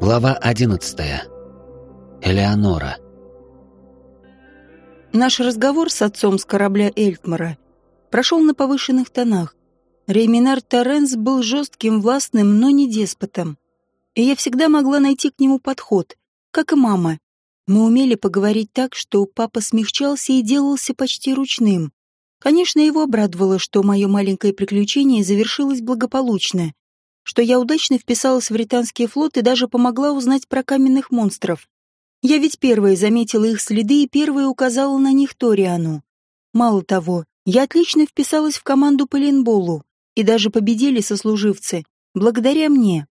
Глава 11. Элеонора. Наш разговор с отцом с корабля Эльтмара прошел на повышенных тонах. Рейминар Торренс был жестким, властным, но не деспотом. И я всегда могла найти к нему подход, как и мама. Мы умели поговорить так, что папа смягчался и делался почти ручным. Конечно, его обрадовало, что мое маленькое приключение завершилось благополучно, что я удачно вписалась в британский флот и даже помогла узнать про каменных монстров. Я ведь первая заметила их следы и первая указала на них Ториану. Мало того, я отлично вписалась в команду по линболу, и даже победили сослуживцы, благодаря мне.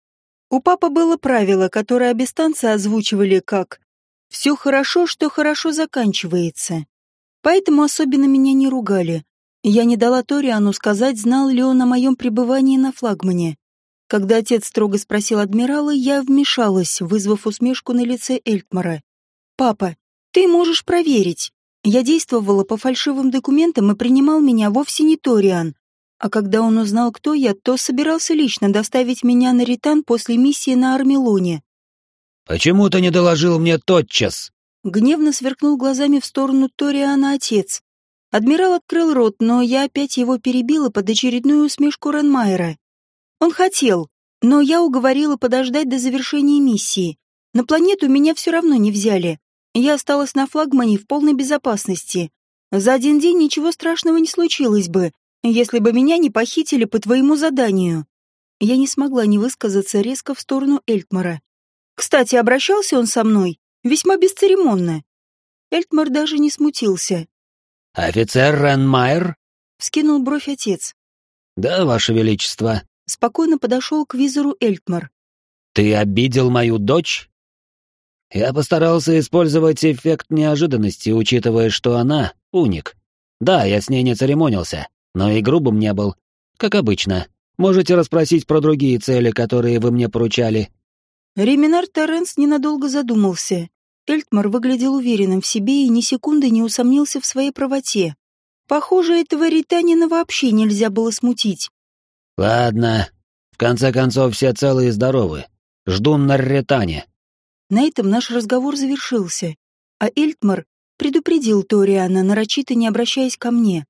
У папы было правило, которое абистанцы озвучивали как «все хорошо, что хорошо заканчивается». Поэтому особенно меня не ругали. Я не дала Ториану сказать, знал ли он о моем пребывании на флагмане. Когда отец строго спросил адмирала, я вмешалась, вызвав усмешку на лице Эльтмара. «Папа, ты можешь проверить. Я действовала по фальшивым документам и принимал меня вовсе не Ториан. А когда он узнал, кто я, то собирался лично доставить меня на Ритан после миссии на Армелоне. «Почему ты не доложил мне тотчас?» Гневно сверкнул глазами в сторону Ториана отец. Адмирал открыл рот, но я опять его перебила под очередную усмешку Ренмайера. Он хотел, но я уговорила подождать до завершения миссии. На планету меня все равно не взяли. Я осталась на флагмане в полной безопасности. За один день ничего страшного не случилось бы, если бы меня не похитили по твоему заданию. Я не смогла не высказаться резко в сторону Эльтмара. Кстати, обращался он со мной весьма бесцеремонно. Эльтмар даже не смутился. «Офицер Ренмайер?» — вскинул бровь отец. «Да, ваше величество». Спокойно подошел к визору Эльтмар. «Ты обидел мою дочь?» Я постарался использовать эффект неожиданности, учитывая, что она — уник. Да, я с ней не церемонился, но и грубым не был. Как обычно. Можете расспросить про другие цели, которые вы мне поручали. Реминар Торренс ненадолго задумался. Эльтмар выглядел уверенным в себе и ни секунды не усомнился в своей правоте. Похоже, этого ританина вообще нельзя было смутить. «Ладно. В конце концов, все целы и здоровы. Жду на Ретане». На этом наш разговор завершился, а Эльтмар предупредил Ториана, нарочито не обращаясь ко мне.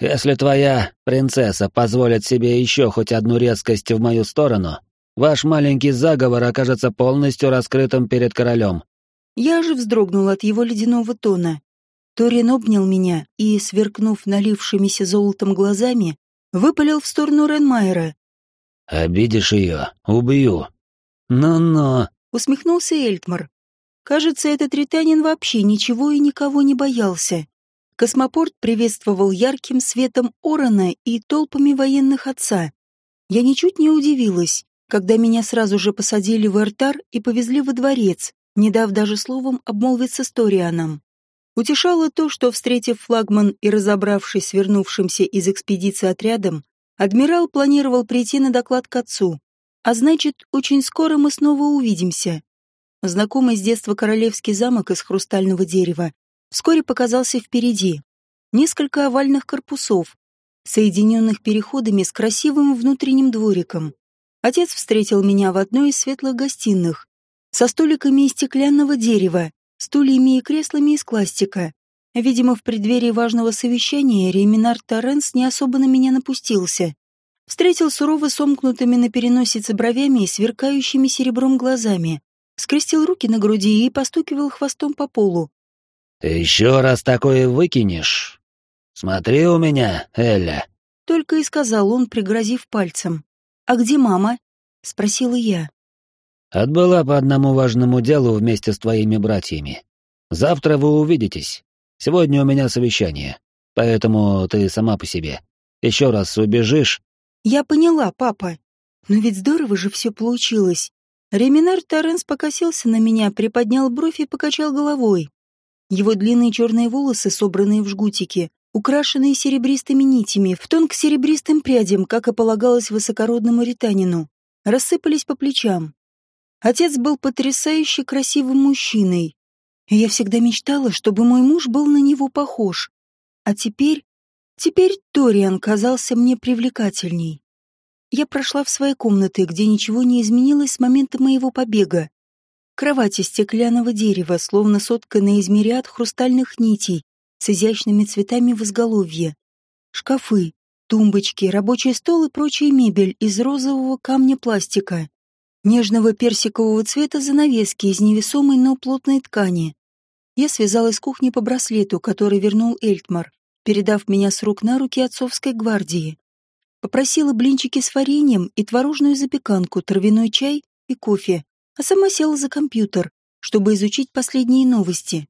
«Если твоя принцесса позволит себе еще хоть одну резкость в мою сторону, Ваш маленький заговор окажется полностью раскрытым перед королем». Я же вздрогнул от его ледяного тона. Торин обнял меня и, сверкнув налившимися золотом глазами, выпалил в сторону Ренмайера. «Обидишь ее, убью». «Ну-ну», — усмехнулся Эльтмар. Кажется, этот ританин вообще ничего и никого не боялся. Космопорт приветствовал ярким светом Орона и толпами военных отца. Я ничуть не удивилась когда меня сразу же посадили в Эртар и повезли во дворец, не дав даже словом обмолвиться с Торианом. Утешало то, что, встретив флагман и разобравшись с вернувшимся из экспедиции отрядом, адмирал планировал прийти на доклад к отцу. А значит, очень скоро мы снова увидимся. Знакомый с детства королевский замок из хрустального дерева вскоре показался впереди. Несколько овальных корпусов, соединенных переходами с красивым внутренним двориком. Отец встретил меня в одной из светлых гостиных, со столиками из стеклянного дерева, стульями и креслами из пластика. Видимо, в преддверии важного совещания Реминар Торренс не особо на меня напустился. Встретил сурово сомкнутыми на переносице бровями и сверкающими серебром глазами. Скрестил руки на груди и постукивал хвостом по полу. еще раз такое выкинешь? Смотри у меня, Эля!» Только и сказал он, пригрозив пальцем. «А где мама?» — спросила я. «Отбыла по одному важному делу вместе с твоими братьями. Завтра вы увидитесь. Сегодня у меня совещание, поэтому ты сама по себе. Еще раз убежишь...» «Я поняла, папа. Но ведь здорово же все получилось. Реминар Торренс покосился на меня, приподнял бровь и покачал головой. Его длинные черные волосы, собранные в жгутики, украшенные серебристыми нитями, в тон к серебристым прядям, как и полагалось высокородному ританину, рассыпались по плечам. Отец был потрясающе красивым мужчиной. И я всегда мечтала, чтобы мой муж был на него похож. А теперь... Теперь Ториан казался мне привлекательней. я прошла в свои комнаты, где ничего не изменилось с момента моего побега. Кровать из стеклянного дерева, словно сотканная из мириад хрустальных нитей, с изящными цветами в изголовье. Шкафы, тумбочки, рабочий стол и прочая мебель из розового камня пластика. Нежного персикового цвета занавески из невесомой, но плотной ткани. Я связалась с кухни по браслету, который вернул Эльтмар, передав меня с рук на руки отцовской гвардии. Попросила блинчики с вареньем и творожную запеканку, травяной чай и кофе, а сама села за компьютер, чтобы изучить последние новости.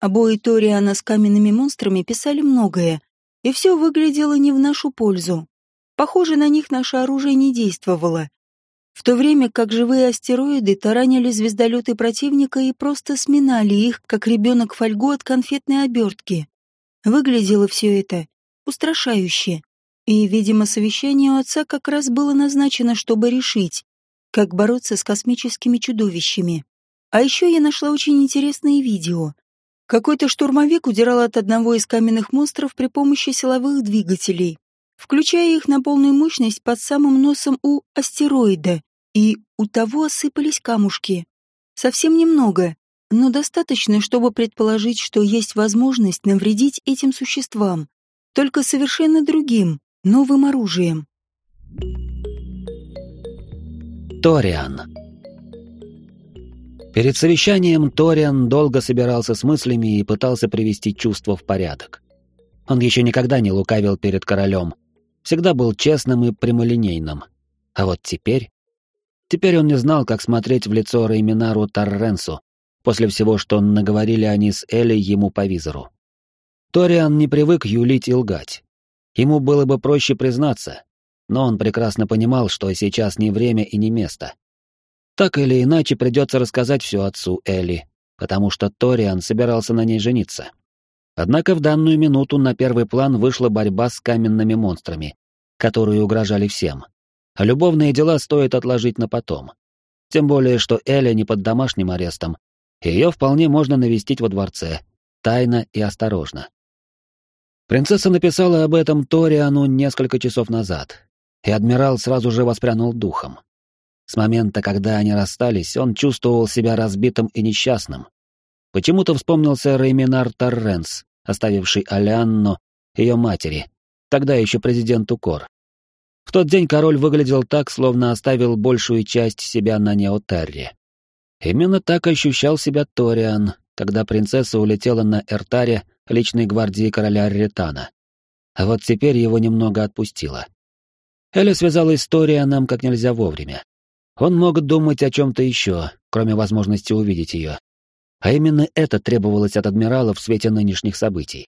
Обои Ториана с каменными монстрами писали многое, и все выглядело не в нашу пользу. Похоже, на них наше оружие не действовало. В то время как живые астероиды таранили звездолеты противника и просто сминали их, как ребенок фольгу от конфетной обертки. Выглядело все это устрашающе. И, видимо, совещание у отца как раз было назначено, чтобы решить, как бороться с космическими чудовищами. А еще я нашла очень интересное видео. Какой-то штурмовик удирал от одного из каменных монстров при помощи силовых двигателей, включая их на полную мощность под самым носом у астероида, и у того осыпались камушки. Совсем немного, но достаточно, чтобы предположить, что есть возможность навредить этим существам, только совершенно другим, новым оружием. Ториан. Перед совещанием Ториан долго собирался с мыслями и пытался привести чувства в порядок. Он еще никогда не лукавил перед королем, всегда был честным и прямолинейным. А вот теперь... Теперь он не знал, как смотреть в лицо Рейминару Тарренсу, после всего, что наговорили они с Элли ему по визору. Ториан не привык юлить и лгать. Ему было бы проще признаться, но он прекрасно понимал, что сейчас не время и не место. Так или иначе придется рассказать все отцу Элли, потому что Ториан собирался на ней жениться. Однако в данную минуту на первый план вышла борьба с каменными монстрами, которые угрожали всем. А любовные дела стоит отложить на потом. Тем более, что Эля не под домашним арестом. Ее вполне можно навестить во дворце, тайно и осторожно. Принцесса написала об этом Ториану несколько часов назад, и адмирал сразу же воспрянул духом. С момента, когда они расстались, он чувствовал себя разбитым и несчастным. Почему-то вспомнился Рейминар Торренс, оставивший Алианну, ее матери, тогда еще президенту Кор. В тот день король выглядел так, словно оставил большую часть себя на Неотерре. Именно так ощущал себя Ториан, когда принцесса улетела на Эртаре личной гвардии короля Ретана. А вот теперь его немного отпустило. Эля связала история нам как нельзя вовремя. Он мог думать о чем-то еще, кроме возможности увидеть ее. А именно это требовалось от адмирала в свете нынешних событий.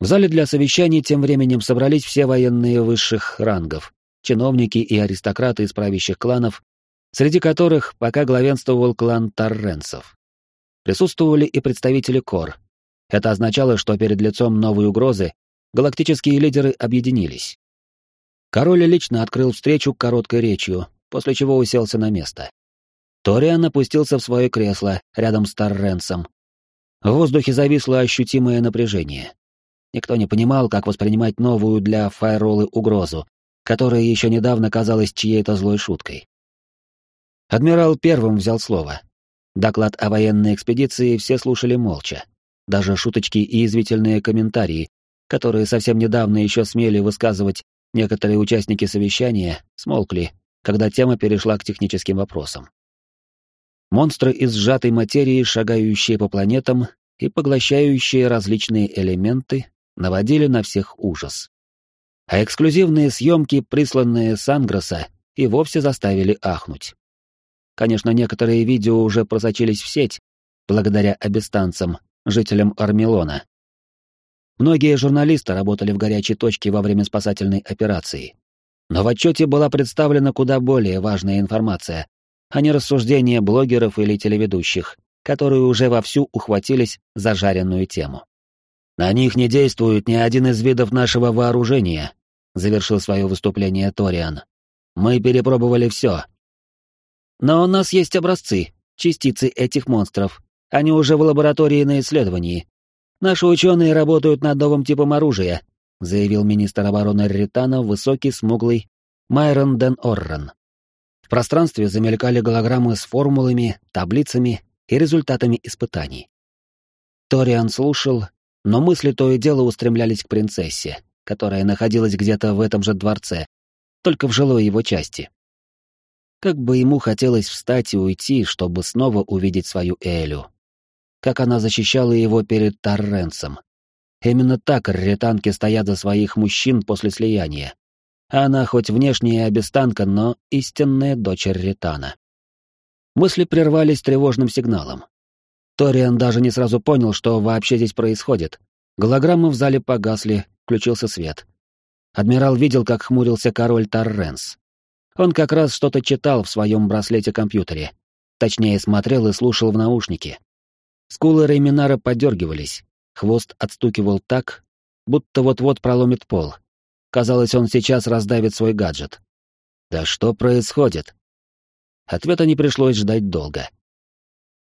В зале для совещаний тем временем собрались все военные высших рангов, чиновники и аристократы из правящих кланов, среди которых пока главенствовал клан Торренцев. Присутствовали и представители Кор. Это означало, что перед лицом новой угрозы галактические лидеры объединились. Король лично открыл встречу короткой речью, после чего уселся на место. Ториан опустился в свое кресло рядом с Торренсом. В воздухе зависло ощутимое напряжение. Никто не понимал, как воспринимать новую для Файролы угрозу, которая еще недавно казалась чьей-то злой шуткой. Адмирал первым взял слово. Доклад о военной экспедиции все слушали молча. Даже шуточки и извительные комментарии, которые совсем недавно еще смели высказывать некоторые участники совещания, смолкли когда тема перешла к техническим вопросам. Монстры из сжатой материи, шагающие по планетам и поглощающие различные элементы, наводили на всех ужас. А эксклюзивные съемки, присланные с Ангроса, и вовсе заставили ахнуть. Конечно, некоторые видео уже просочились в сеть, благодаря абистанцам, жителям Армелона. Многие журналисты работали в горячей точке во время спасательной операции. Но в отчете была представлена куда более важная информация, а не рассуждения блогеров или телеведущих, которые уже вовсю ухватились за жареную тему. «На них не действует ни один из видов нашего вооружения», — завершил свое выступление Ториан. «Мы перепробовали все». «Но у нас есть образцы, частицы этих монстров. Они уже в лаборатории на исследовании. Наши ученые работают над новым типом оружия, заявил министр обороны Ритана, высокий, смуглый, Майрон Ден Оррен. В пространстве замелькали голограммы с формулами, таблицами и результатами испытаний. Ториан слушал, но мысли то и дело устремлялись к принцессе, которая находилась где-то в этом же дворце, только в жилой его части. Как бы ему хотелось встать и уйти, чтобы снова увидеть свою Элю. Как она защищала его перед Торренсом. Именно так ретанки стоят за своих мужчин после слияния. Она хоть внешняя обестанка, но истинная дочь ретана. Мысли прервались тревожным сигналом. Ториан даже не сразу понял, что вообще здесь происходит. Голограммы в зале погасли, включился свет. Адмирал видел, как хмурился король Торренс. Он как раз что-то читал в своем браслете-компьютере. Точнее, смотрел и слушал в наушники. Скулы Рейминара подергивались, хвост отстукивал так, будто вот-вот проломит пол. Казалось, он сейчас раздавит свой гаджет. Да что происходит? Ответа не пришлось ждать долго.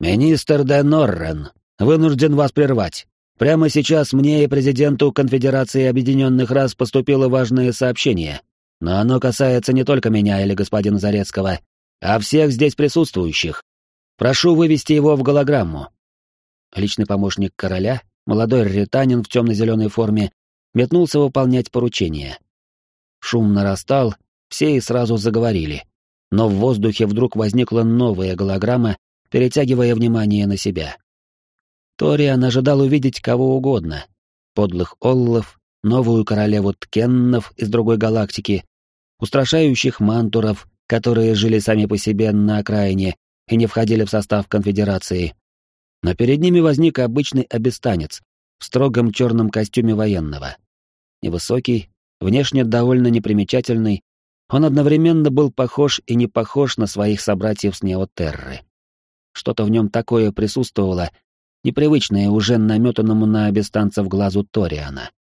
«Министр Де Норрен, вынужден вас прервать. Прямо сейчас мне и президенту Конфедерации Объединенных Рас поступило важное сообщение. Но оно касается не только меня или господина Зарецкого, а всех здесь присутствующих. Прошу вывести его в голограмму». Личный помощник короля, молодой ретанин в темно-зеленой форме, метнулся выполнять поручение. Шум нарастал, все и сразу заговорили. Но в воздухе вдруг возникла новая голограмма, перетягивая внимание на себя. Ториан ожидал увидеть кого угодно. Подлых Оллов, новую королеву Ткеннов из другой галактики, устрашающих мантуров, которые жили сами по себе на окраине и не входили в состав конфедерации. Но перед ними возник обычный обестанец в строгом черном костюме военного. Невысокий, внешне довольно непримечательный, он одновременно был похож и не похож на своих собратьев с Неотерры. Что-то в нем такое присутствовало, непривычное уже наметанному на обестанцев глазу Ториана.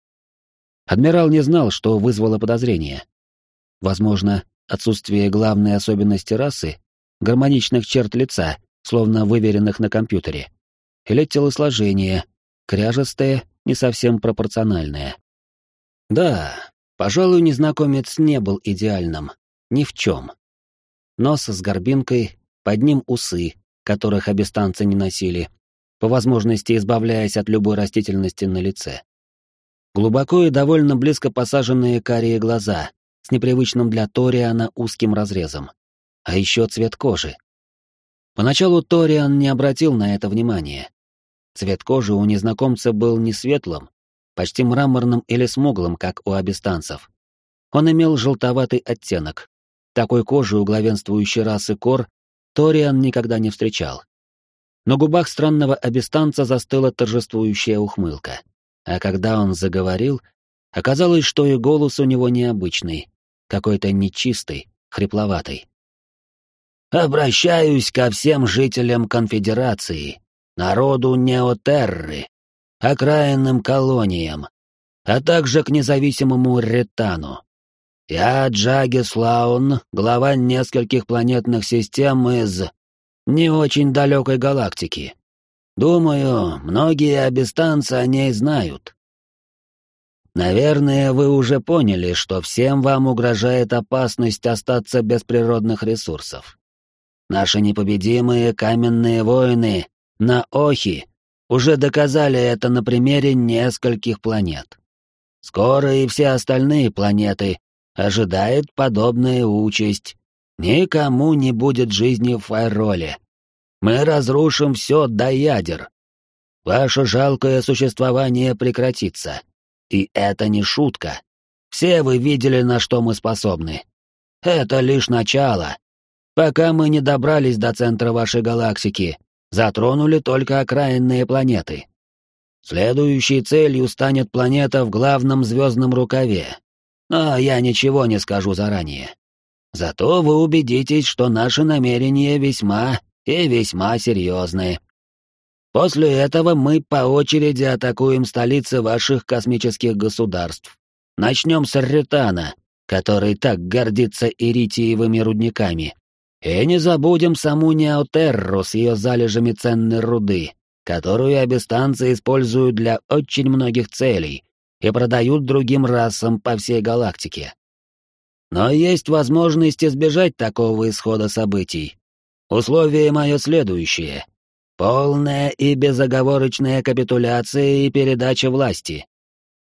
Адмирал не знал, что вызвало подозрение. Возможно, отсутствие главной особенности расы, гармоничных черт лица, словно выверенных на компьютере, или телосложение, кряжестое, не совсем пропорциональное. Да, пожалуй, незнакомец не был идеальным, ни в чем. Нос с горбинкой, под ним усы, которых обестанцы не носили, по возможности избавляясь от любой растительности на лице. Глубоко и довольно близко посаженные карие глаза, с непривычным для Ториана узким разрезом. А еще цвет кожи. Поначалу Ториан не обратил на это внимания. Цвет кожи у незнакомца был не светлым, почти мраморным или смуглым, как у абистанцев. Он имел желтоватый оттенок. Такой кожи у главенствующей расы Кор Ториан никогда не встречал. На губах странного абистанца застыла торжествующая ухмылка. А когда он заговорил, оказалось, что и голос у него необычный, какой-то нечистый, хрипловатый. «Обращаюсь ко всем жителям Конфедерации, народу Неотерры, окраинным колониям, а также к независимому Ретану. Я Джагис Лаун, глава нескольких планетных систем из не очень далекой галактики. Думаю, многие абистанцы о ней знают. Наверное, вы уже поняли, что всем вам угрожает опасность остаться без природных ресурсов. Наши непобедимые каменные воины на Охи уже доказали это на примере нескольких планет. Скоро и все остальные планеты ожидает подобная участь. Никому не будет жизни в Файроле. Мы разрушим все до ядер. Ваше жалкое существование прекратится. И это не шутка. Все вы видели, на что мы способны. Это лишь начало. Пока мы не добрались до центра вашей галактики, затронули только окраинные планеты. Следующей целью станет планета в главном звездном рукаве, но я ничего не скажу заранее. Зато вы убедитесь, что наши намерения весьма и весьма серьезные. После этого мы по очереди атакуем столицы ваших космических государств. Начнем с Ретана, который так гордится иритиевыми рудниками. И не забудем саму Неотерру с ее залежами ценной руды, которую абистанцы используют для очень многих целей, и продают другим расам по всей галактике. Но есть возможность избежать такого исхода событий. Условие мое следующее. Полная и безоговорочная капитуляция и передача власти.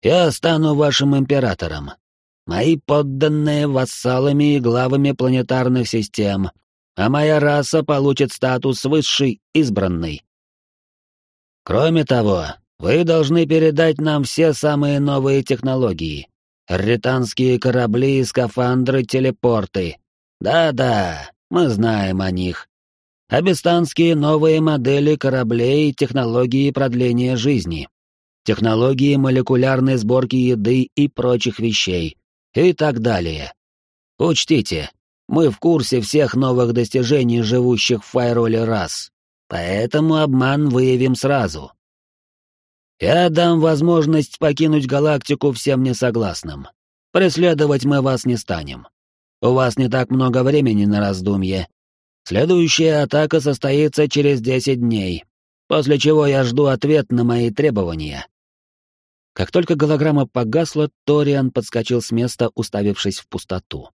Я стану вашим императором. Мои подданные — вассалами и главами планетарных систем, а моя раса получит статус высший избранный. Кроме того, вы должны передать нам все самые новые технологии. Ританские корабли, скафандры, телепорты. Да-да, мы знаем о них. Абистанские новые модели кораблей и технологии продления жизни. Технологии молекулярной сборки еды и прочих вещей. И так далее. Учтите, мы в курсе всех новых достижений живущих в Файроле рас. Поэтому обман выявим сразу. Я дам возможность покинуть галактику всем несогласным. Преследовать мы вас не станем. У вас не так много времени на раздумье. Следующая атака состоится через десять дней, после чего я жду ответ на мои требования». Как только голограмма погасла, Ториан подскочил с места, уставившись в пустоту.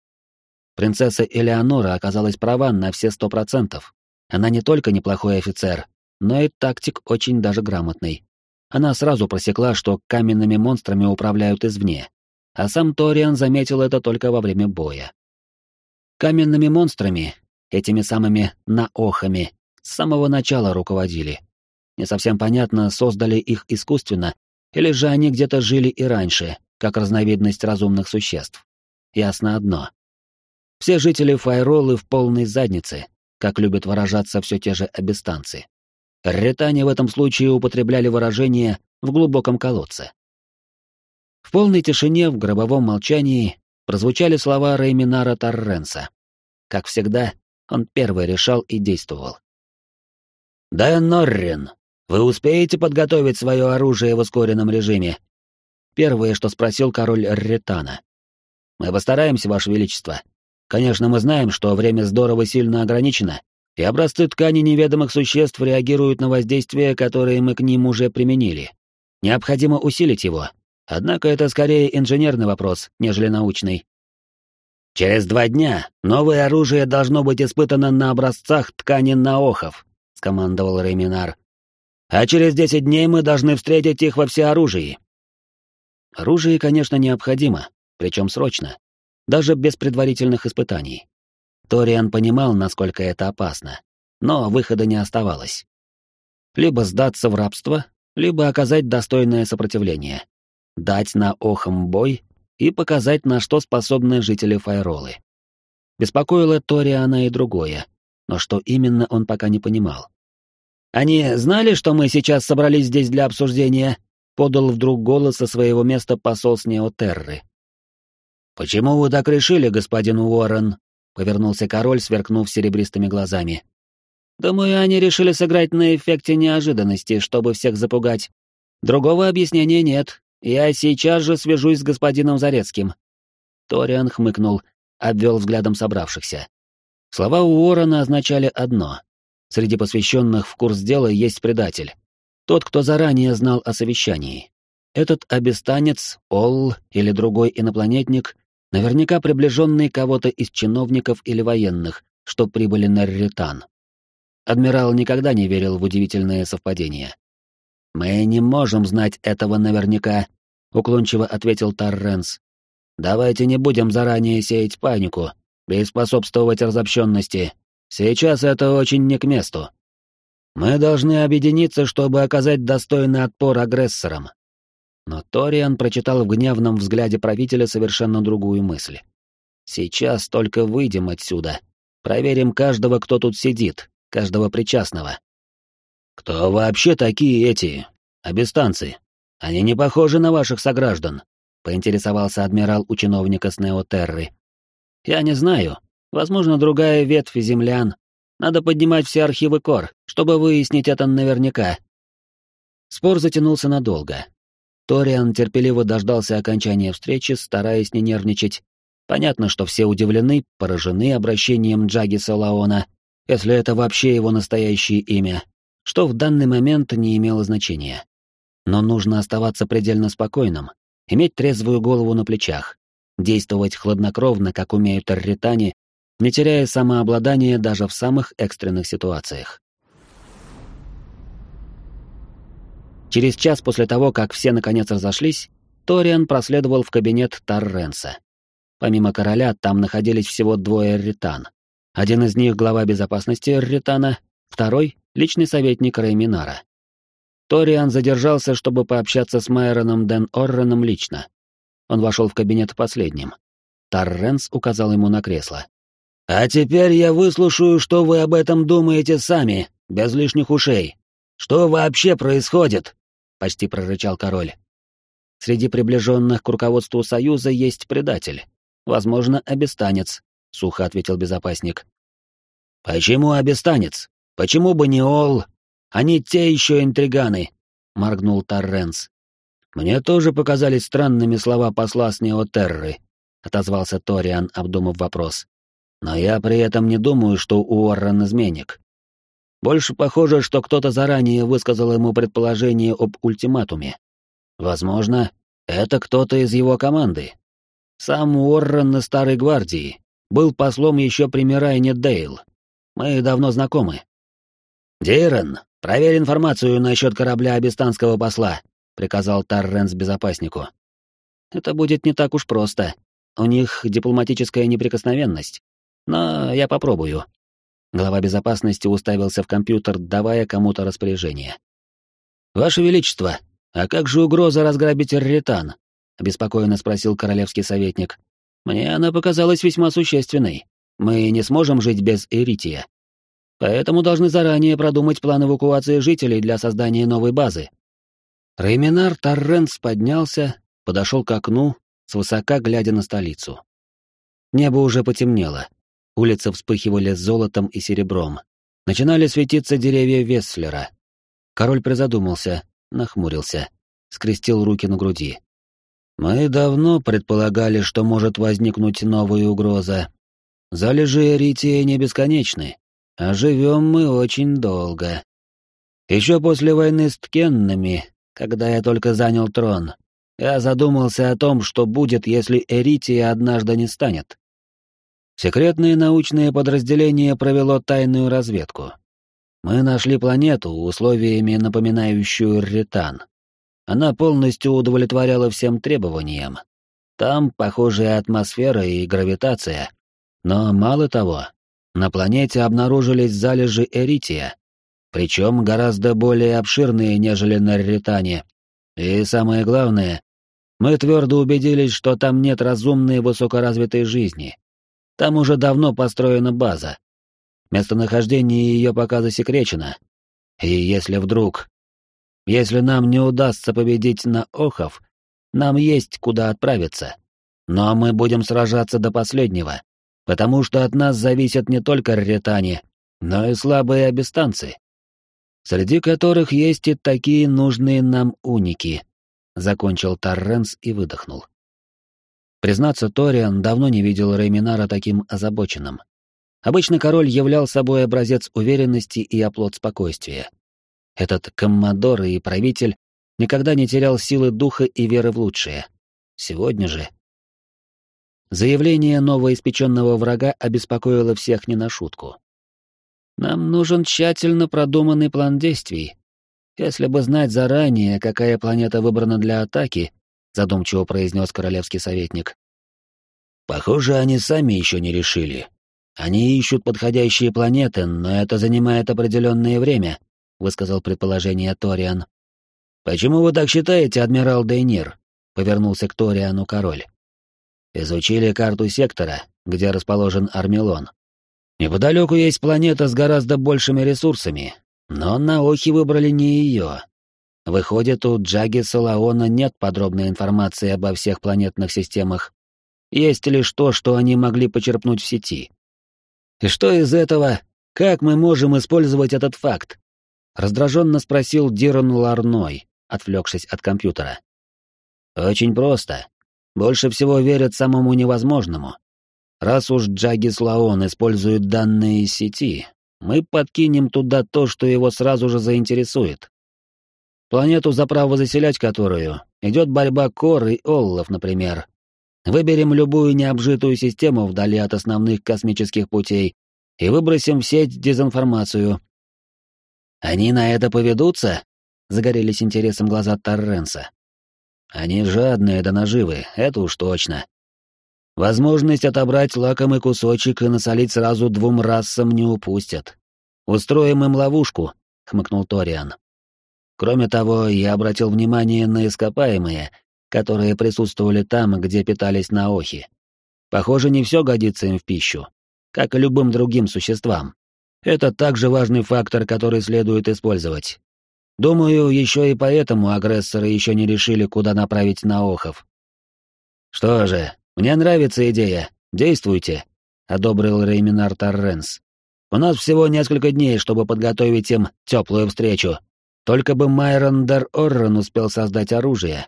Принцесса Элеонора оказалась права на все сто процентов. Она не только неплохой офицер, но и тактик очень даже грамотный. Она сразу просекла, что каменными монстрами управляют извне, а сам Ториан заметил это только во время боя. Каменными монстрами, этими самыми наохами, с самого начала руководили. Не совсем понятно, создали их искусственно, или же они где-то жили и раньше, как разновидность разумных существ. Ясно одно. Все жители Файролы в полной заднице, как любят выражаться все те же абистанцы. Ретане в этом случае употребляли выражение «в глубоком колодце». В полной тишине, в гробовом молчании, прозвучали слова Рейминара Торренса. Как всегда, он первый решал и действовал. «Да, Норрин, вы успеете подготовить свое оружие в ускоренном режиме?» Первое, что спросил король Ретана. «Мы постараемся, Ваше Величество. Конечно, мы знаем, что время здорово сильно ограничено, и образцы ткани неведомых существ реагируют на воздействие, которое мы к ним уже применили. Необходимо усилить его. Однако это скорее инженерный вопрос, нежели научный. «Через два дня новое оружие должно быть испытано на образцах ткани наохов», — скомандовал Реминар. «А через десять дней мы должны встретить их во всеоружии». Оружие, конечно, необходимо, причем срочно, даже без предварительных испытаний. Ториан понимал, насколько это опасно, но выхода не оставалось. Либо сдаться в рабство, либо оказать достойное сопротивление, дать на охом бой и показать, на что способны жители Файролы. Беспокоило Ториана и другое, но что именно он пока не понимал. «Они знали, что мы сейчас собрались здесь для обсуждения?» — подал вдруг голос со своего места посол с Неотерры. «Почему вы так решили, господин Уоррен?» Повернулся король, сверкнув серебристыми глазами. Думаю, они решили сыграть на эффекте неожиданности, чтобы всех запугать. Другого объяснения нет. Я сейчас же свяжусь с господином Зарецким. Ториан хмыкнул, обвел взглядом собравшихся. Слова Уоррена означали одно. Среди посвященных в курс дела есть предатель. Тот, кто заранее знал о совещании. Этот обестанец, Олл или другой инопланетник Наверняка приближенный кого-то из чиновников или военных, что прибыли на Ритан. Адмирал никогда не верил в удивительные совпадения. «Мы не можем знать этого наверняка», — уклончиво ответил Тарренс. «Давайте не будем заранее сеять панику и способствовать разобщенности. Сейчас это очень не к месту. Мы должны объединиться, чтобы оказать достойный отпор агрессорам, но Ториан прочитал в гневном взгляде правителя совершенно другую мысль. «Сейчас только выйдем отсюда. Проверим каждого, кто тут сидит, каждого причастного». «Кто вообще такие эти... абистанцы? Они не похожи на ваших сограждан», — поинтересовался адмирал у чиновника с Неотерры. «Я не знаю. Возможно, другая ветвь землян. Надо поднимать все архивы Кор, чтобы выяснить это наверняка». Спор затянулся надолго, Ториан терпеливо дождался окончания встречи, стараясь не нервничать. Понятно, что все удивлены, поражены обращением Джагиса Лаона, если это вообще его настоящее имя, что в данный момент не имело значения. Но нужно оставаться предельно спокойным, иметь трезвую голову на плечах. действовать хладнокровно, как умеют арритане, не теряя самообладания даже в самых экстренных ситуациях. Через час после того, как все наконец разошлись, Ториан проследовал в кабинет Тарренса. Помимо короля, там находились всего двое ритан. Один из них — глава безопасности Ритана, второй — личный советник Рейминара. Ториан задержался, чтобы пообщаться с Майроном Ден Орреном лично. Он вошел в кабинет последним. Тарренс указал ему на кресло. «А теперь я выслушаю, что вы об этом думаете сами, без лишних ушей. Что вообще происходит?» — почти прорычал король. «Среди приближенных к руководству Союза есть предатель. Возможно, обестанец», — сухо ответил безопасник. «Почему обестанец? Почему бы не Ол? Они те еще интриганы», — моргнул Торренс. «Мне тоже показались странными слова посла с Неотерры», — отозвался Ториан, обдумав вопрос. «Но я при этом не думаю, что Уоррен изменник. Больше похоже, что кто-то заранее высказал ему предположение об ультиматуме. Возможно, это кто-то из его команды. Сам Уоррен на Старой Гвардии был послом еще при Мирайне Дейл. Мы давно знакомы. «Дирен, проверь информацию насчет корабля абистанского посла», — приказал Тарренс безопаснику. «Это будет не так уж просто. У них дипломатическая неприкосновенность. Но я попробую», Глава безопасности уставился в компьютер, давая кому-то распоряжение. «Ваше Величество, а как же угроза разграбить Рритан?» — обеспокоенно спросил королевский советник. «Мне она показалась весьма существенной. Мы не сможем жить без Эрития. Поэтому должны заранее продумать план эвакуации жителей для создания новой базы». Рейминар Торренс поднялся, подошел к окну, свысока глядя на столицу. Небо уже потемнело. Улицы вспыхивали золотом и серебром. Начинали светиться деревья Весслера. Король призадумался, нахмурился, скрестил руки на груди. «Мы давно предполагали, что может возникнуть новая угроза. Залежи Эрития не бесконечны, а живем мы очень долго. Еще после войны с Ткеннами, когда я только занял трон, я задумался о том, что будет, если Эрития однажды не станет. Секретное научное подразделение провело тайную разведку. Мы нашли планету, условиями напоминающую Ритан. Она полностью удовлетворяла всем требованиям. Там похожая атмосфера и гравитация. Но мало того, на планете обнаружились залежи эрития, причем гораздо более обширные, нежели на Ритане. И самое главное, мы твердо убедились, что там нет разумной высокоразвитой жизни, там уже давно построена база. Местонахождение ее пока засекречено. И если вдруг... Если нам не удастся победить на Охов, нам есть куда отправиться. Но мы будем сражаться до последнего, потому что от нас зависят не только ретане, но и слабые абистанцы, среди которых есть и такие нужные нам уники. Закончил Торренс и выдохнул. Признаться, Ториан давно не видел Рейминара таким озабоченным. Обычно король являл собой образец уверенности и оплот спокойствия. Этот коммодор и правитель никогда не терял силы духа и веры в лучшее. Сегодня же... Заявление новоиспеченного врага обеспокоило всех не на шутку. «Нам нужен тщательно продуманный план действий. Если бы знать заранее, какая планета выбрана для атаки, задумчиво произнес королевский советник. Похоже, они сами еще не решили. Они ищут подходящие планеты, но это занимает определенное время, высказал предположение Ториан. Почему вы так считаете, адмирал Дейнир? повернулся к Ториану король. Изучили карту сектора, где расположен Армелон. Неподалеку есть планета с гораздо большими ресурсами, но на Охи выбрали не ее, Выходит, у Джаги Салаона нет подробной информации обо всех планетных системах. Есть лишь то, что они могли почерпнуть в сети. И что из этого? Как мы можем использовать этот факт? Раздраженно спросил Дирон Ларной, отвлекшись от компьютера. Очень просто. Больше всего верят самому невозможному. Раз уж Джаги Слаон использует данные из сети, мы подкинем туда то, что его сразу же заинтересует. Планету, за право заселять которую, идет борьба Кор и Оллов, например. Выберем любую необжитую систему вдали от основных космических путей и выбросим в сеть дезинформацию. Они на это поведутся? Загорелись интересом глаза Торренса. Они жадные до наживы, это уж точно. Возможность отобрать лакомый кусочек и насолить сразу двум расам не упустят. Устроим им ловушку, хмыкнул Ториан. Кроме того, я обратил внимание на ископаемые, которые присутствовали там, где питались на охи. Похоже, не все годится им в пищу, как и любым другим существам. Это также важный фактор, который следует использовать. Думаю, еще и поэтому агрессоры еще не решили, куда направить наохов. Что же, мне нравится идея. Действуйте, одобрил Рейминар Торренс. У нас всего несколько дней, чтобы подготовить им теплую встречу. Только бы Майрон Дер Оррен успел создать оружие.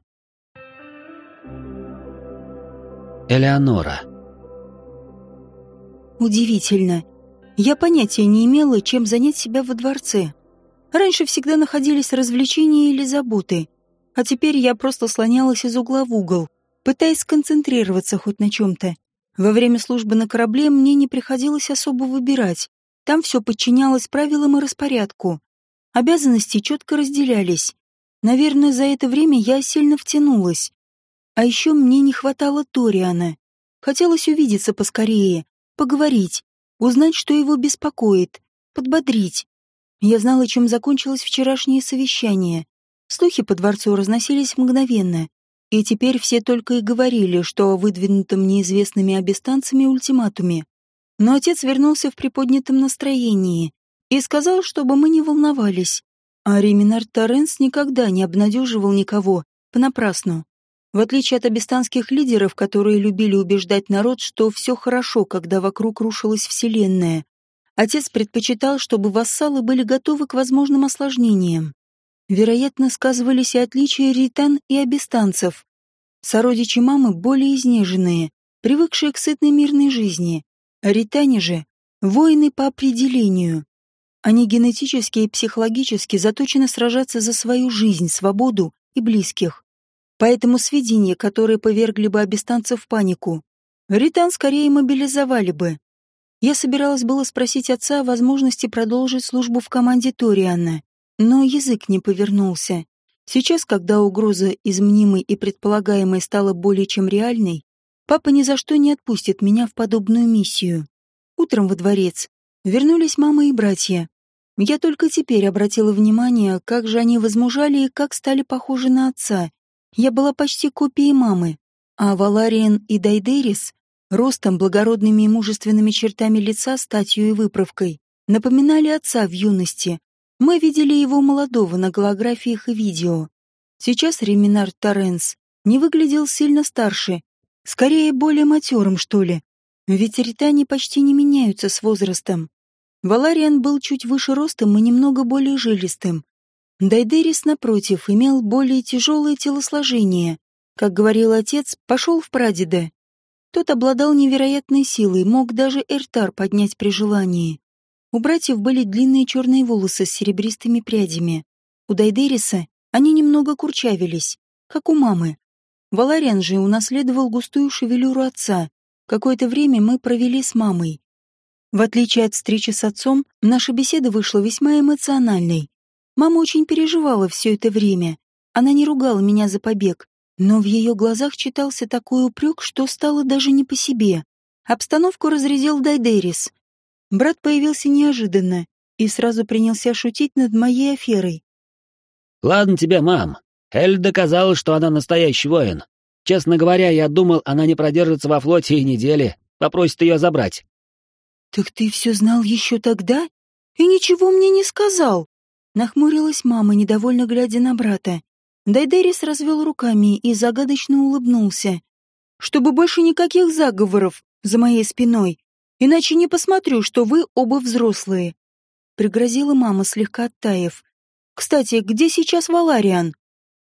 Элеонора. Удивительно. Я понятия не имела, чем занять себя во дворце. Раньше всегда находились развлечения или заботы, а теперь я просто слонялась из угла в угол, пытаясь сконцентрироваться хоть на чем-то. Во время службы на корабле мне не приходилось особо выбирать. Там все подчинялось правилам и распорядку. Обязанности четко разделялись. Наверное, за это время я сильно втянулась. А еще мне не хватало Ториана. Хотелось увидеться поскорее, поговорить, узнать, что его беспокоит, подбодрить. Я знала, чем закончилось вчерашнее совещание. Слухи по дворцу разносились мгновенно, и теперь все только и говорили, что о выдвинутом неизвестными обестанцами ультиматуме. Но отец вернулся в приподнятом настроении, и сказал, чтобы мы не волновались. А Реминар Торренс никогда не обнадеживал никого, понапрасну. В отличие от абистанских лидеров, которые любили убеждать народ, что все хорошо, когда вокруг рушилась Вселенная, отец предпочитал, чтобы вассалы были готовы к возможным осложнениям. Вероятно, сказывались и отличия ритан и абистанцев. Сородичи мамы более изнеженные, привыкшие к сытной мирной жизни. А ритане же — воины по определению. Они генетически и психологически заточены сражаться за свою жизнь, свободу и близких. Поэтому сведения, которые повергли бы абистанцев в панику, Ритан скорее мобилизовали бы. Я собиралась было спросить отца о возможности продолжить службу в команде Ториана, но язык не повернулся. Сейчас, когда угроза из мнимой и предполагаемой стала более чем реальной, папа ни за что не отпустит меня в подобную миссию. Утром во дворец вернулись мама и братья. Я только теперь обратила внимание, как же они возмужали и как стали похожи на отца. Я была почти копией мамы, а Валариен и Дайдерис, ростом, благородными и мужественными чертами лица, статью и выправкой, напоминали отца в юности. Мы видели его молодого на голографиях и видео. Сейчас Реминар Торренс не выглядел сильно старше, скорее более матерым, что ли. Ведь ритане почти не меняются с возрастом. Валариан был чуть выше ростом и немного более жилистым. Дайдерис, напротив, имел более тяжелое телосложение. Как говорил отец, пошел в прадеда. Тот обладал невероятной силой, мог даже Эртар поднять при желании. У братьев были длинные черные волосы с серебристыми прядями. У Дайдериса они немного курчавились, как у мамы. Валариан же унаследовал густую шевелюру отца. Какое-то время мы провели с мамой. В отличие от встречи с отцом, наша беседа вышла весьма эмоциональной. Мама очень переживала все это время. Она не ругала меня за побег, но в ее глазах читался такой упрек, что стало даже не по себе. Обстановку разрядил Дайдерис. Брат появился неожиданно и сразу принялся шутить над моей аферой. «Ладно тебе, мам. Эль доказала, что она настоящий воин. Честно говоря, я думал, она не продержится во флоте и недели, попросит ее забрать. «Так ты все знал еще тогда? И ничего мне не сказал?» Нахмурилась мама, недовольно глядя на брата. Дайдерис развел руками и загадочно улыбнулся. «Чтобы больше никаких заговоров за моей спиной, иначе не посмотрю, что вы оба взрослые», — пригрозила мама, слегка оттаив. «Кстати, где сейчас Валариан?»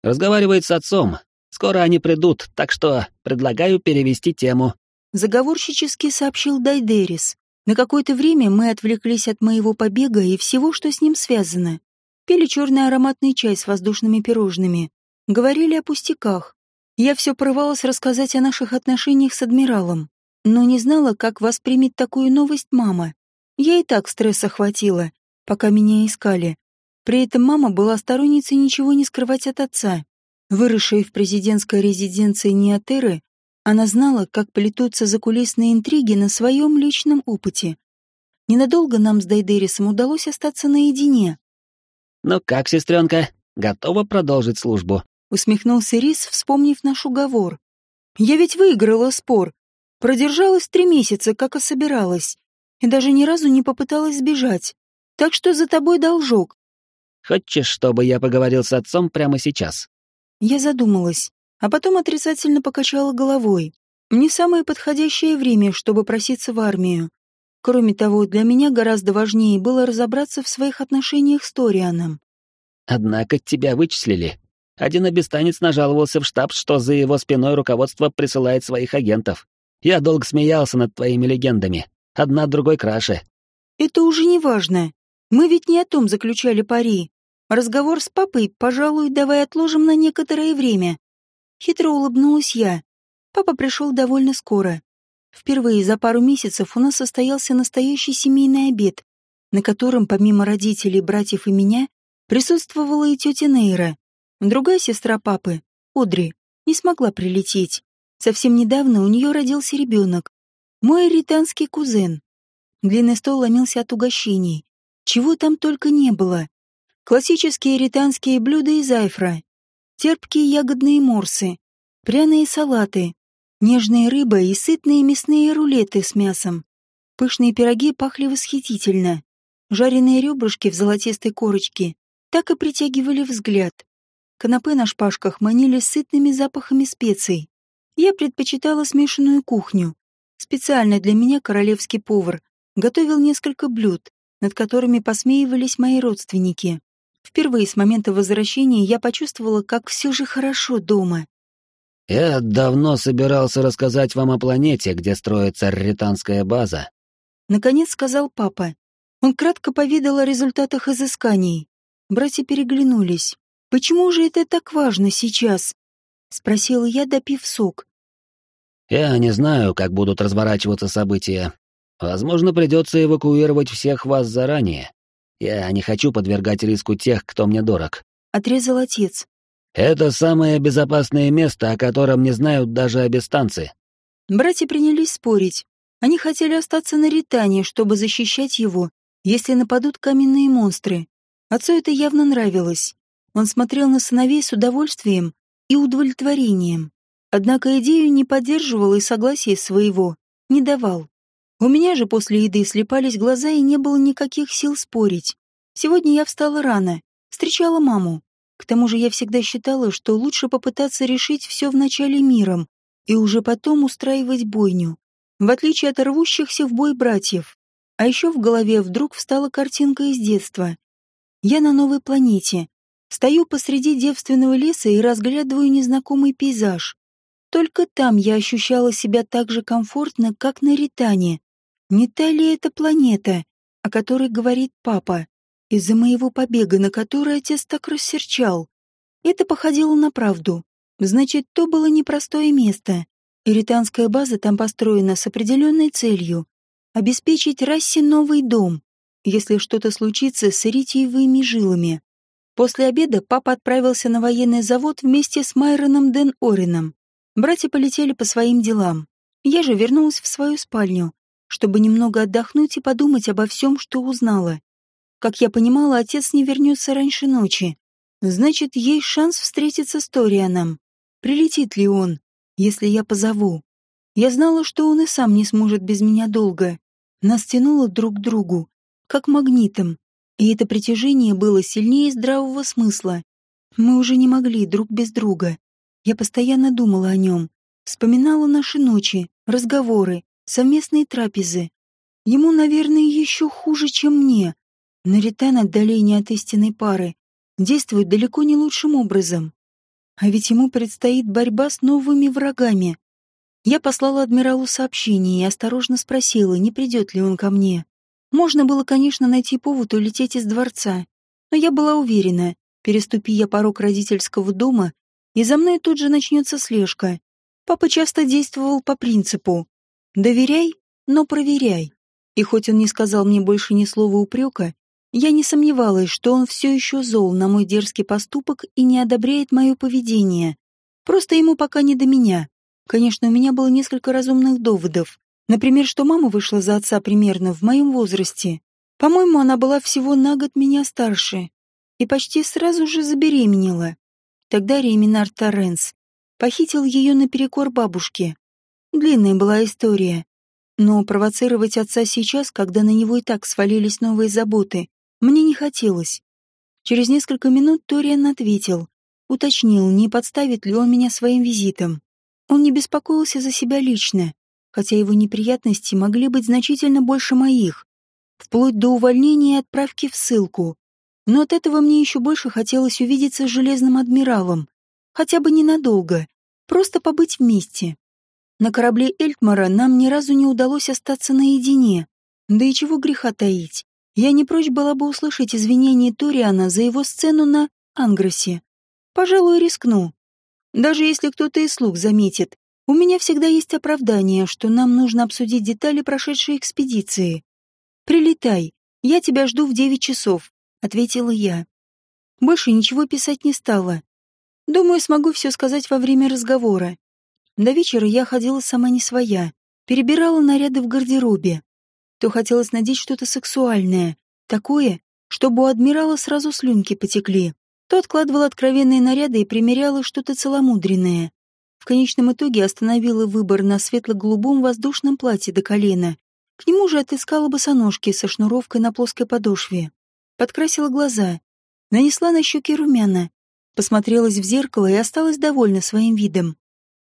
«Разговаривает с отцом. Скоро они придут, так что предлагаю перевести тему», — заговорщически сообщил Дайдерис. На какое-то время мы отвлеклись от моего побега и всего, что с ним связано. Пили черный ароматный чай с воздушными пирожными. Говорили о пустяках. Я все порывалась рассказать о наших отношениях с адмиралом, но не знала, как воспримет такую новость мама. Я и так стресса хватило, пока меня искали. При этом мама была сторонницей ничего не скрывать от отца. Выросшая в президентской резиденции Неотеры, она знала, как плетутся закулисные интриги на своем личном опыте. Ненадолго нам с Дайдерисом удалось остаться наедине. «Ну как, сестренка, готова продолжить службу?» Усмехнулся Рис, вспомнив наш уговор. «Я ведь выиграла спор. Продержалась три месяца, как и собиралась. И даже ни разу не попыталась сбежать. Так что за тобой должок». «Хочешь, чтобы я поговорил с отцом прямо сейчас?» Я задумалась, а потом отрицательно покачала головой. Не самое подходящее время, чтобы проситься в армию. Кроме того, для меня гораздо важнее было разобраться в своих отношениях с Торианом. «Однако тебя вычислили», один обестанец нажаловался в штаб, что за его спиной руководство присылает своих агентов. Я долго смеялся над твоими легендами. Одна другой краше. Это уже не важно. Мы ведь не о том заключали пари. Разговор с папой, пожалуй, давай отложим на некоторое время. Хитро улыбнулась я. Папа пришел довольно скоро. Впервые за пару месяцев у нас состоялся настоящий семейный обед, на котором, помимо родителей, братьев и меня, присутствовала и тетя Нейра. Другая сестра папы, Одри, не смогла прилететь. Совсем недавно у нее родился ребенок. Мой ританский кузен. Длинный стол ломился от угощений. Чего там только не было. Классические ританские блюда из айфра. Терпкие ягодные морсы. Пряные салаты. Нежная рыба и сытные мясные рулеты с мясом. Пышные пироги пахли восхитительно. Жареные ребрышки в золотистой корочке так и притягивали взгляд. Канапе на шпажках манили сытными запахами специй. Я предпочитала смешанную кухню. Специально для меня королевский повар готовил несколько блюд, над которыми посмеивались мои родственники. Впервые с момента возвращения я почувствовала, как все же хорошо дома. «Я давно собирался рассказать вам о планете, где строится ританская база», — наконец сказал папа. Он кратко поведал о результатах изысканий. Братья переглянулись. Почему же это так важно сейчас? Спросила я, допив сок. Я не знаю, как будут разворачиваться события. Возможно, придется эвакуировать всех вас заранее. Я не хочу подвергать риску тех, кто мне дорог. Отрезал отец. Это самое безопасное место, о котором не знают даже абистанцы. Братья принялись спорить. Они хотели остаться на Ритане, чтобы защищать его, если нападут каменные монстры. Отцу это явно нравилось. Он смотрел на сыновей с удовольствием и удовлетворением. Однако идею не поддерживал и согласия своего не давал. У меня же после еды слепались глаза и не было никаких сил спорить. Сегодня я встала рано, встречала маму. К тому же я всегда считала, что лучше попытаться решить все вначале миром и уже потом устраивать бойню, в отличие от рвущихся в бой братьев. А еще в голове вдруг встала картинка из детства. Я на новой планете, Стою посреди девственного леса и разглядываю незнакомый пейзаж. Только там я ощущала себя так же комфортно, как на Ритане. Не та ли это планета, о которой говорит папа, из-за моего побега, на который отец так рассерчал? Это походило на правду. Значит, то было непростое место. Иританская база там построена с определенной целью — обеспечить расе новый дом, если что-то случится с эритиевыми жилами. После обеда папа отправился на военный завод вместе с Майроном Ден Орином. Братья полетели по своим делам. Я же вернулась в свою спальню, чтобы немного отдохнуть и подумать обо всем, что узнала. Как я понимала, отец не вернется раньше ночи. Значит, есть шанс встретиться с Торианом. Прилетит ли он, если я позову? Я знала, что он и сам не сможет без меня долго. Нас тянуло друг к другу, как магнитом. И это притяжение было сильнее здравого смысла. Мы уже не могли друг без друга. Я постоянно думала о нем, вспоминала наши ночи, разговоры, совместные трапезы. Ему, наверное, еще хуже, чем мне. Наритан отдаление от истинной пары действует далеко не лучшим образом. А ведь ему предстоит борьба с новыми врагами. Я послала адмиралу сообщение и осторожно спросила, не придет ли он ко мне. Можно было, конечно, найти повод улететь из дворца, но я была уверена, переступи я порог родительского дома, и за мной тут же начнется слежка. Папа часто действовал по принципу «доверяй, но проверяй». И хоть он не сказал мне больше ни слова упрека, я не сомневалась, что он все еще зол на мой дерзкий поступок и не одобряет мое поведение. Просто ему пока не до меня. Конечно, у меня было несколько разумных доводов. Например, что мама вышла за отца примерно в моем возрасте. По-моему, она была всего на год меня старше и почти сразу же забеременела. Тогда Реминар Торренс похитил ее наперекор бабушке. Длинная была история. Но провоцировать отца сейчас, когда на него и так свалились новые заботы, мне не хотелось. Через несколько минут Ториан ответил, уточнил, не подставит ли он меня своим визитом. Он не беспокоился за себя лично, хотя его неприятности могли быть значительно больше моих, вплоть до увольнения и отправки в ссылку. Но от этого мне еще больше хотелось увидеться с Железным Адмиралом. Хотя бы ненадолго. Просто побыть вместе. На корабле Эльтмара нам ни разу не удалось остаться наедине. Да и чего греха таить. Я не прочь была бы услышать извинения Ториана за его сцену на Ангросе. Пожалуй, рискну. Даже если кто-то из слуг заметит, у меня всегда есть оправдание, что нам нужно обсудить детали прошедшей экспедиции. Прилетай, я тебя жду в девять часов. — ответила я. Больше ничего писать не стала. Думаю, смогу все сказать во время разговора. До вечера я ходила сама не своя, перебирала наряды в гардеробе. То хотелось надеть что-то сексуальное, такое, чтобы у адмирала сразу слюнки потекли, то откладывала откровенные наряды и примеряла что-то целомудренное. В конечном итоге остановила выбор на светло-голубом воздушном платье до колена. К нему же отыскала босоножки со шнуровкой на плоской подошве подкрасила глаза, нанесла на щеки румяна, посмотрелась в зеркало и осталась довольна своим видом.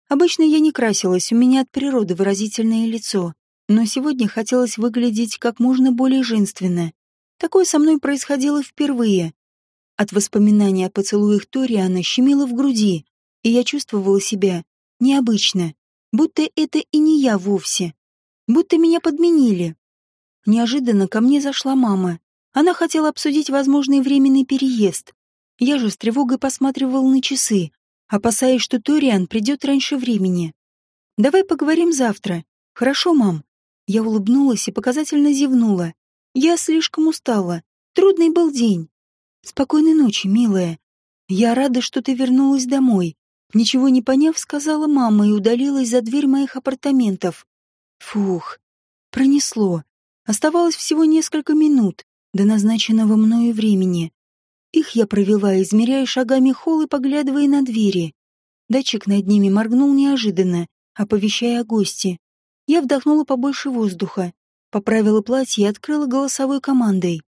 Обычно я не красилась, у меня от природы выразительное лицо, но сегодня хотелось выглядеть как можно более женственно. Такое со мной происходило впервые. От воспоминания о поцелуях Ториана щемило в груди, и я чувствовала себя необычно, будто это и не я вовсе, будто меня подменили. Неожиданно ко мне зашла мама. Она хотела обсудить возможный временный переезд. Я же с тревогой посматривал на часы, опасаясь, что Ториан придет раньше времени. «Давай поговорим завтра. Хорошо, мам?» Я улыбнулась и показательно зевнула. «Я слишком устала. Трудный был день. Спокойной ночи, милая. Я рада, что ты вернулась домой». Ничего не поняв, сказала мама и удалилась за дверь моих апартаментов. Фух, пронесло. Оставалось всего несколько минут до назначенного мною времени. Их я провела, измеряя шагами холл и поглядывая на двери. Датчик над ними моргнул неожиданно, оповещая о гости. Я вдохнула побольше воздуха, поправила платье и открыла голосовой командой.